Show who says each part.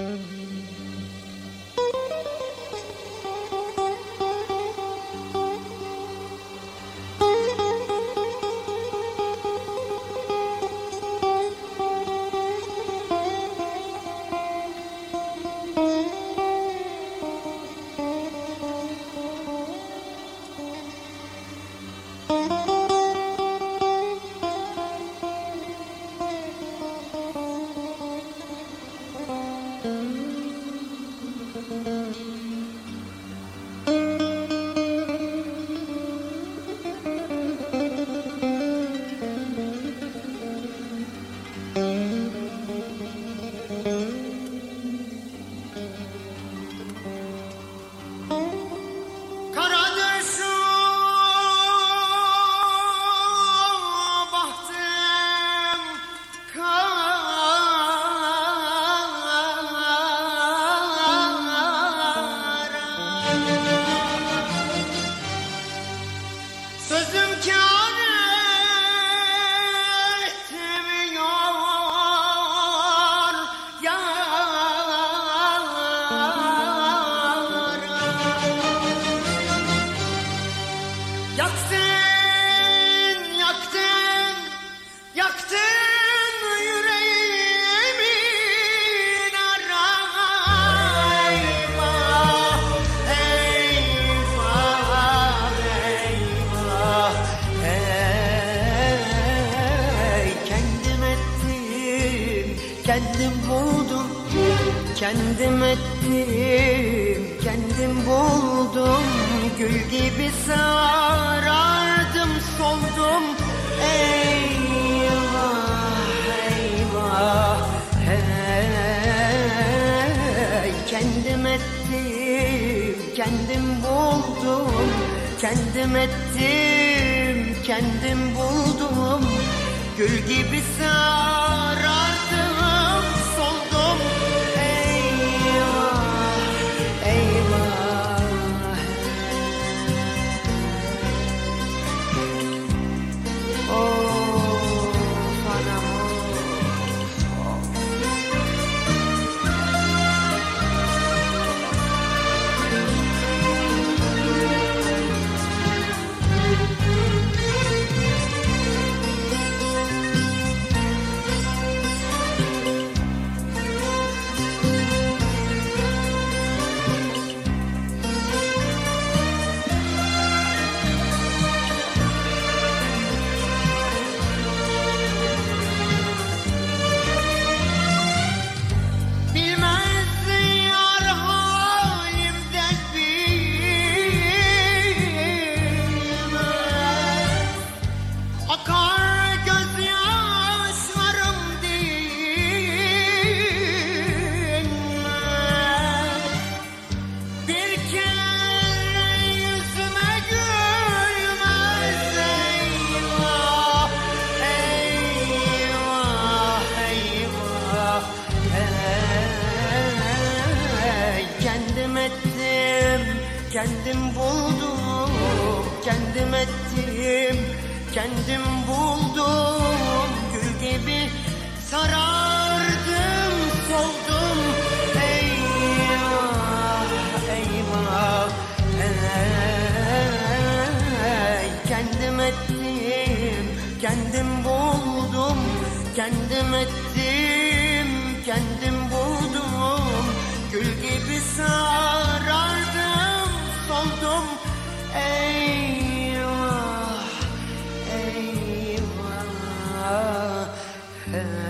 Speaker 1: Mm-hmm. Yaktın, yaktın, yaktın yüreğimi Eyvah, eyvah, eyvah. Ey kendim ettim, kendim buldum. Kendim ettim, kendim buldum Gül gibi sarardım, soldum. Eyvah, eyvah Hey, kendim ettim, kendim buldum. Kendim ettim, kendim buldum. Gül gibi sarardım, kendim buldum Kendim ettim, kendim buldum. Gül gibi sarardım, soldum. Eyvah, eyvah Ey, Kendim ettim, kendim buldum. Kendim ettim, kendim Eyvah, eyvah Ey.